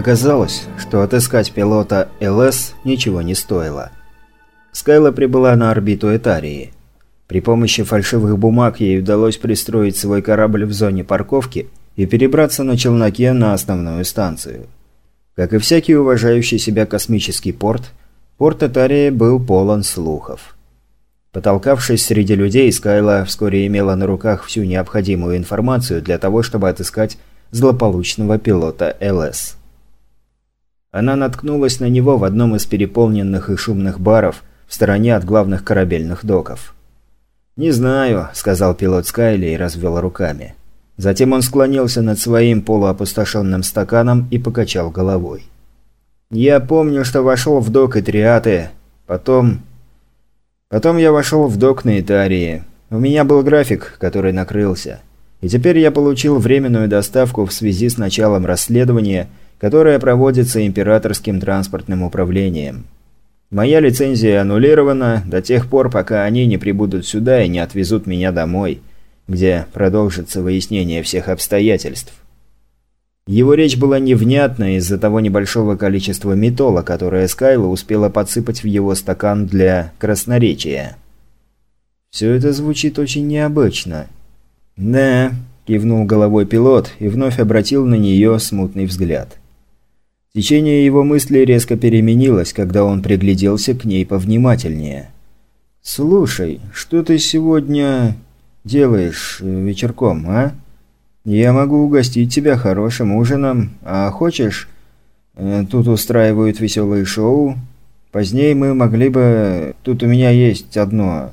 Оказалось, что отыскать пилота ЛС ничего не стоило. Скайла прибыла на орбиту Этарии. При помощи фальшивых бумаг ей удалось пристроить свой корабль в зоне парковки и перебраться на челноке на основную станцию. Как и всякий уважающий себя космический порт, порт Этарии был полон слухов. Потолкавшись среди людей, Скайла вскоре имела на руках всю необходимую информацию для того, чтобы отыскать злополучного пилота ЛС. Она наткнулась на него в одном из переполненных и шумных баров в стороне от главных корабельных доков. «Не знаю», – сказал пилот Скайли и развел руками. Затем он склонился над своим полуопустошенным стаканом и покачал головой. «Я помню, что вошел в док Итриаты, потом Потом я вошел в док на Итарии. У меня был график, который накрылся. И теперь я получил временную доставку в связи с началом расследования, которое проводится императорским транспортным управлением. Моя лицензия аннулирована до тех пор, пока они не прибудут сюда и не отвезут меня домой, где продолжится выяснение всех обстоятельств. Его речь была невнятна из-за того небольшого количества метола, которое Скайла успела подсыпать в его стакан для красноречия. «Все это звучит очень необычно». «Да», – кивнул головой пилот и вновь обратил на нее смутный взгляд. Течение его мыслей резко переменилось, когда он пригляделся к ней повнимательнее. «Слушай, что ты сегодня делаешь э, вечерком, а?» Я могу угостить тебя хорошим ужином, а хочешь, э, тут устраивают веселые шоу. Позднее мы могли бы... Тут у меня есть одно...»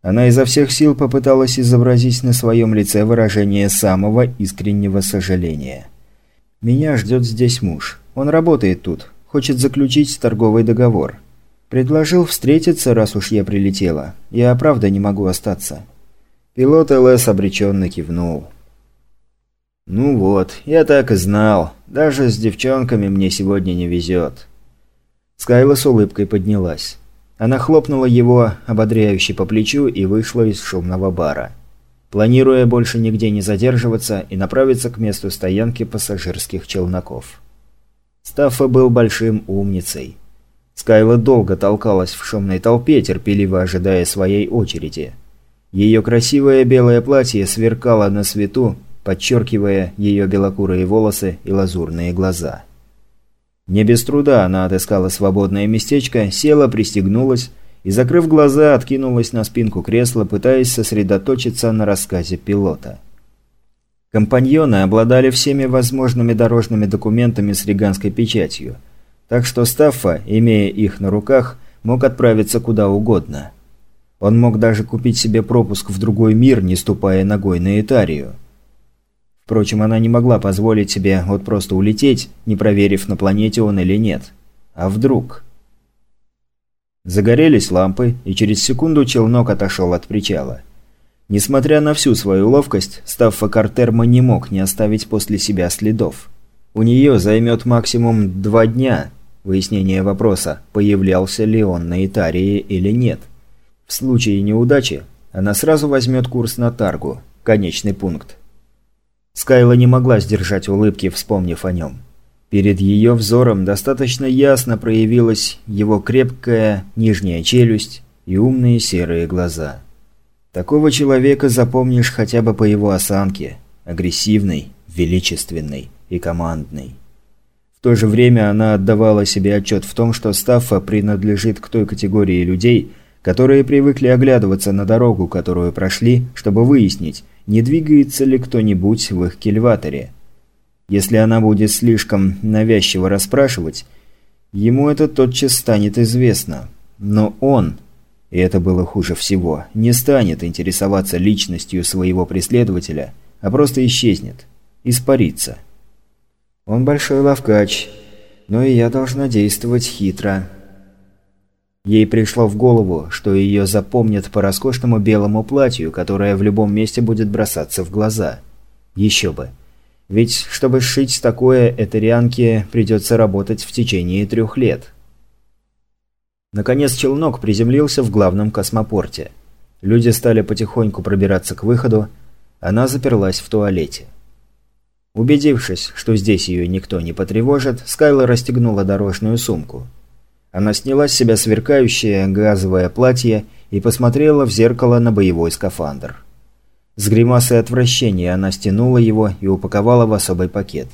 Она изо всех сил попыталась изобразить на своем лице выражение самого искреннего сожаления. «Меня ждет здесь муж. Он работает тут. Хочет заключить торговый договор. Предложил встретиться, раз уж я прилетела. Я правда не могу остаться». Пилот ЛС обреченно кивнул. «Ну вот, я так и знал. Даже с девчонками мне сегодня не везет». Скайла с улыбкой поднялась. Она хлопнула его ободряюще по плечу и вышла из шумного бара. Планируя больше нигде не задерживаться и направиться к месту стоянки пассажирских челноков. Стаффа был большим умницей. Скайла долго толкалась в шумной толпе, терпеливо ожидая своей очереди. Ее красивое белое платье сверкало на свету, подчеркивая ее белокурые волосы и лазурные глаза. Не без труда она отыскала свободное местечко, села, пристегнулась и, закрыв глаза, откинулась на спинку кресла, пытаясь сосредоточиться на рассказе пилота. Компаньоны обладали всеми возможными дорожными документами с риганской печатью, так что Стаффа, имея их на руках, мог отправиться куда угодно. Он мог даже купить себе пропуск в другой мир, не ступая ногой на Этарию. Впрочем, она не могла позволить себе вот просто улететь, не проверив, на планете он или нет. А вдруг? Загорелись лампы, и через секунду челнок отошел от причала. Несмотря на всю свою ловкость, Стаффа Картерма не мог не оставить после себя следов. У нее займет максимум два дня выяснение вопроса, появлялся ли он на Итарии или нет. В случае неудачи она сразу возьмет курс на Таргу, конечный пункт. Скайла не могла сдержать улыбки, вспомнив о нем. Перед ее взором достаточно ясно проявилась его крепкая нижняя челюсть и умные серые глаза. Такого человека запомнишь хотя бы по его осанке. Агрессивный, величественный и командный. В то же время она отдавала себе отчет в том, что Стаффа принадлежит к той категории людей, которые привыкли оглядываться на дорогу, которую прошли, чтобы выяснить, не двигается ли кто-нибудь в их кильваторе. Если она будет слишком навязчиво расспрашивать, ему это тотчас станет известно. Но он, и это было хуже всего, не станет интересоваться личностью своего преследователя, а просто исчезнет, испарится. Он большой ловкач, но и я должна действовать хитро. Ей пришло в голову, что ее запомнят по роскошному белому платью, которое в любом месте будет бросаться в глаза. Еще бы. Ведь, чтобы сшить такое Этерианке, придется работать в течение трех лет. Наконец челнок приземлился в главном космопорте. Люди стали потихоньку пробираться к выходу, она заперлась в туалете. Убедившись, что здесь ее никто не потревожит, Скайла расстегнула дорожную сумку. Она сняла с себя сверкающее газовое платье и посмотрела в зеркало на боевой скафандр. С гримасой отвращения она стянула его и упаковала в особый пакет.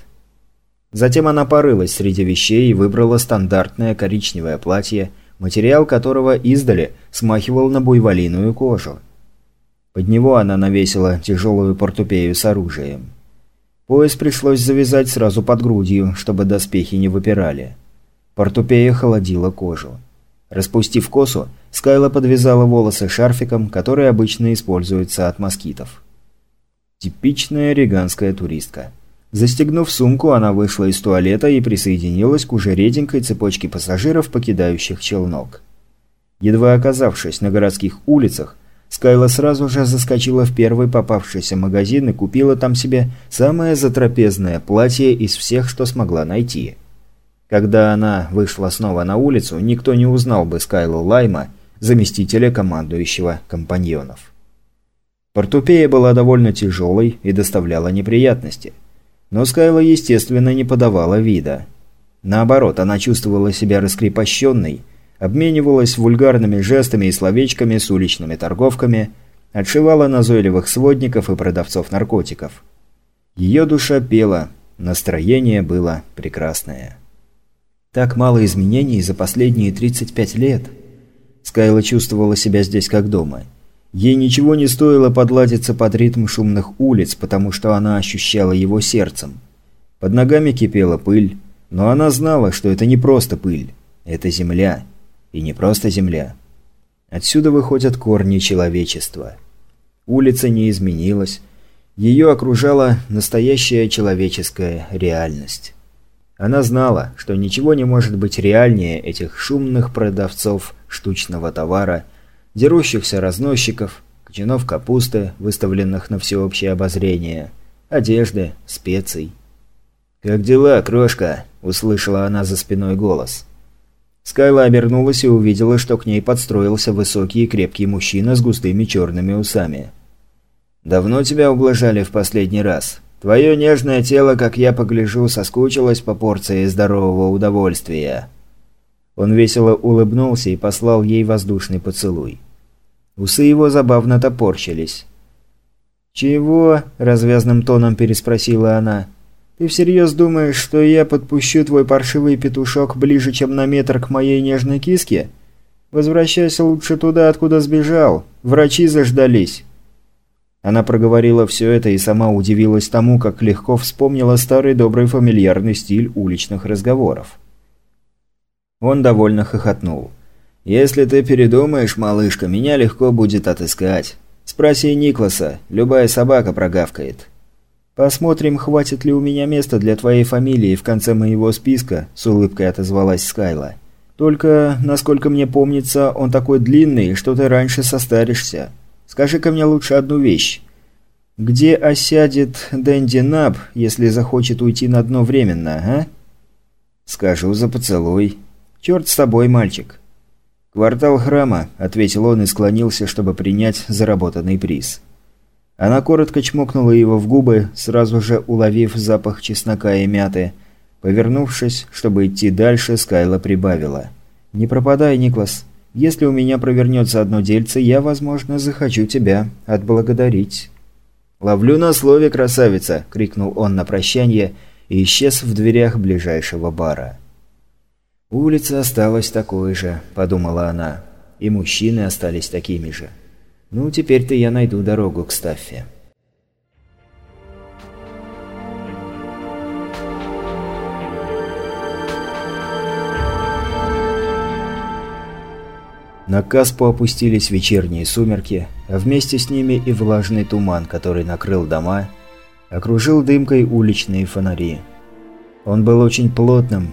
Затем она порылась среди вещей и выбрала стандартное коричневое платье, материал которого издали смахивал на буйволиную кожу. Под него она навесила тяжелую портупею с оружием. Пояс пришлось завязать сразу под грудью, чтобы доспехи не выпирали. Портупея холодила кожу. Распустив косу, Скайла подвязала волосы шарфиком, который обычно используется от москитов. Типичная риганская туристка. Застегнув сумку, она вышла из туалета и присоединилась к уже реденькой цепочке пассажиров, покидающих челнок. Едва оказавшись на городских улицах, Скайла сразу же заскочила в первый попавшийся магазин и купила там себе самое затрапезное платье из всех, что смогла найти. Когда она вышла снова на улицу, никто не узнал бы Скайлу Лайма, заместителя командующего компаньонов. Портупея была довольно тяжелой и доставляла неприятности. Но Скайла, естественно, не подавала вида. Наоборот, она чувствовала себя раскрепощенной, обменивалась вульгарными жестами и словечками с уличными торговками, отшивала назойливых сводников и продавцов наркотиков. Ее душа пела, настроение было прекрасное. Так мало изменений за последние 35 лет. Скайла чувствовала себя здесь как дома. Ей ничего не стоило подладиться под ритм шумных улиц, потому что она ощущала его сердцем. Под ногами кипела пыль, но она знала, что это не просто пыль. Это земля. И не просто земля. Отсюда выходят корни человечества. Улица не изменилась. Ее окружала настоящая человеческая реальность. Она знала, что ничего не может быть реальнее этих шумных продавцов штучного товара, дерущихся разносчиков, кочанов капусты, выставленных на всеобщее обозрение, одежды, специй. «Как дела, крошка?» – услышала она за спиной голос. Скайла обернулась и увидела, что к ней подстроился высокий и крепкий мужчина с густыми черными усами. «Давно тебя ублажали в последний раз?» Твое нежное тело, как я погляжу, соскучилось по порции здорового удовольствия». Он весело улыбнулся и послал ей воздушный поцелуй. Усы его забавно топорщились. «Чего?» – развязным тоном переспросила она. «Ты всерьез думаешь, что я подпущу твой паршивый петушок ближе, чем на метр к моей нежной киске? Возвращайся лучше туда, откуда сбежал. Врачи заждались». Она проговорила все это и сама удивилась тому, как легко вспомнила старый добрый фамильярный стиль уличных разговоров. Он довольно хохотнул. «Если ты передумаешь, малышка, меня легко будет отыскать. Спроси Никласа, любая собака прогавкает». «Посмотрим, хватит ли у меня места для твоей фамилии в конце моего списка», – с улыбкой отозвалась Скайла. «Только, насколько мне помнится, он такой длинный, что ты раньше состаришься». Скажи-ка мне лучше одну вещь. Где осядет Дэнди Наб, если захочет уйти на дно временно, а? Скажу за поцелуй. Черт с тобой, мальчик. «Квартал храма», — ответил он и склонился, чтобы принять заработанный приз. Она коротко чмокнула его в губы, сразу же уловив запах чеснока и мяты. Повернувшись, чтобы идти дальше, Скайла прибавила. «Не пропадай, Никлас. Если у меня провернется одно дельце, я, возможно, захочу тебя отблагодарить». «Ловлю на слове, красавица!» – крикнул он на прощание и исчез в дверях ближайшего бара. «Улица осталась такой же», – подумала она. «И мужчины остались такими же. Ну, теперь-то я найду дорогу к Стаффе». На Каспу опустились вечерние сумерки, а вместе с ними и влажный туман, который накрыл дома, окружил дымкой уличные фонари. Он был очень плотным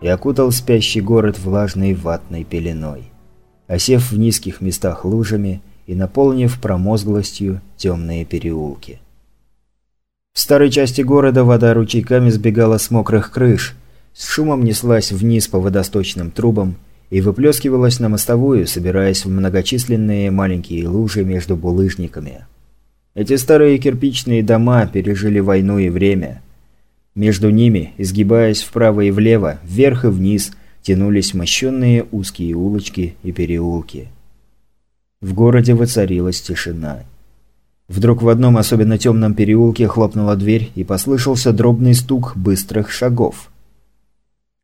и окутал спящий город влажной ватной пеленой, осев в низких местах лужами и наполнив промозглостью темные переулки. В старой части города вода ручейками сбегала с мокрых крыш, с шумом неслась вниз по водосточным трубам и выплескивалась на мостовую, собираясь в многочисленные маленькие лужи между булыжниками. Эти старые кирпичные дома пережили войну и время. Между ними, изгибаясь вправо и влево, вверх и вниз, тянулись мощенные узкие улочки и переулки. В городе воцарилась тишина. Вдруг в одном особенно темном переулке хлопнула дверь и послышался дробный стук быстрых шагов.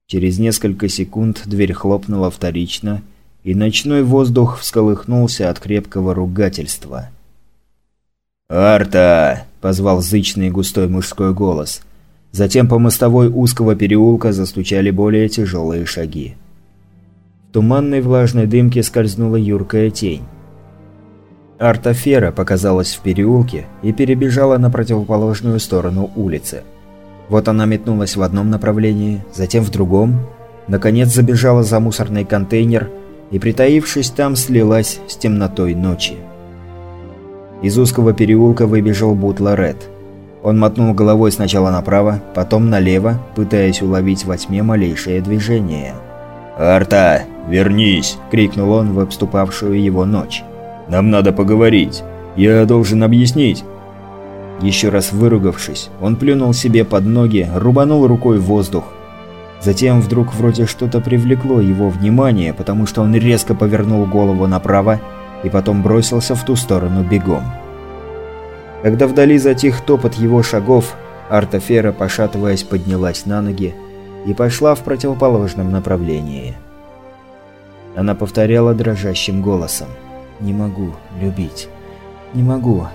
Через несколько секунд дверь хлопнула вторично, и ночной воздух всколыхнулся от крепкого ругательства. «Арта!» – позвал зычный густой мужской голос. Затем по мостовой узкого переулка застучали более тяжелые шаги. В туманной влажной дымке скользнула юркая тень. Артафера показалась в переулке и перебежала на противоположную сторону улицы. Вот она метнулась в одном направлении, затем в другом, наконец забежала за мусорный контейнер и, притаившись там, слилась с темнотой ночи. Из узкого переулка выбежал Бутла Ред. Он мотнул головой сначала направо, потом налево, пытаясь уловить во тьме малейшее движение. «Арта, вернись!» – крикнул он в обступавшую его ночь. «Нам надо поговорить. Я должен объяснить». Еще раз выругавшись, он плюнул себе под ноги, рубанул рукой в воздух. Затем вдруг вроде что-то привлекло его внимание, потому что он резко повернул голову направо и потом бросился в ту сторону бегом. Когда вдали затих топот его шагов, Артафера, пошатываясь, поднялась на ноги и пошла в противоположном направлении. Она повторяла дрожащим голосом. «Не могу любить. Не могу.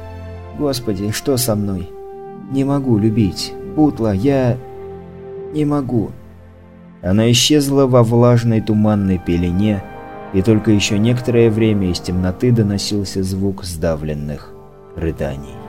Господи, что со мной? Не могу любить. Бутла, я... Не могу». Она исчезла во влажной туманной пелене, и только еще некоторое время из темноты доносился звук сдавленных рыданий.